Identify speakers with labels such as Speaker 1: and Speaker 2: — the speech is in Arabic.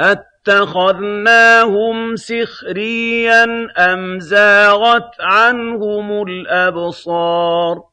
Speaker 1: أَتَّخَذْنَاهُمْ سِخْرِيًّا أَمْ زَاغَتْ عَنْهُمُ الْأَبْصَارُ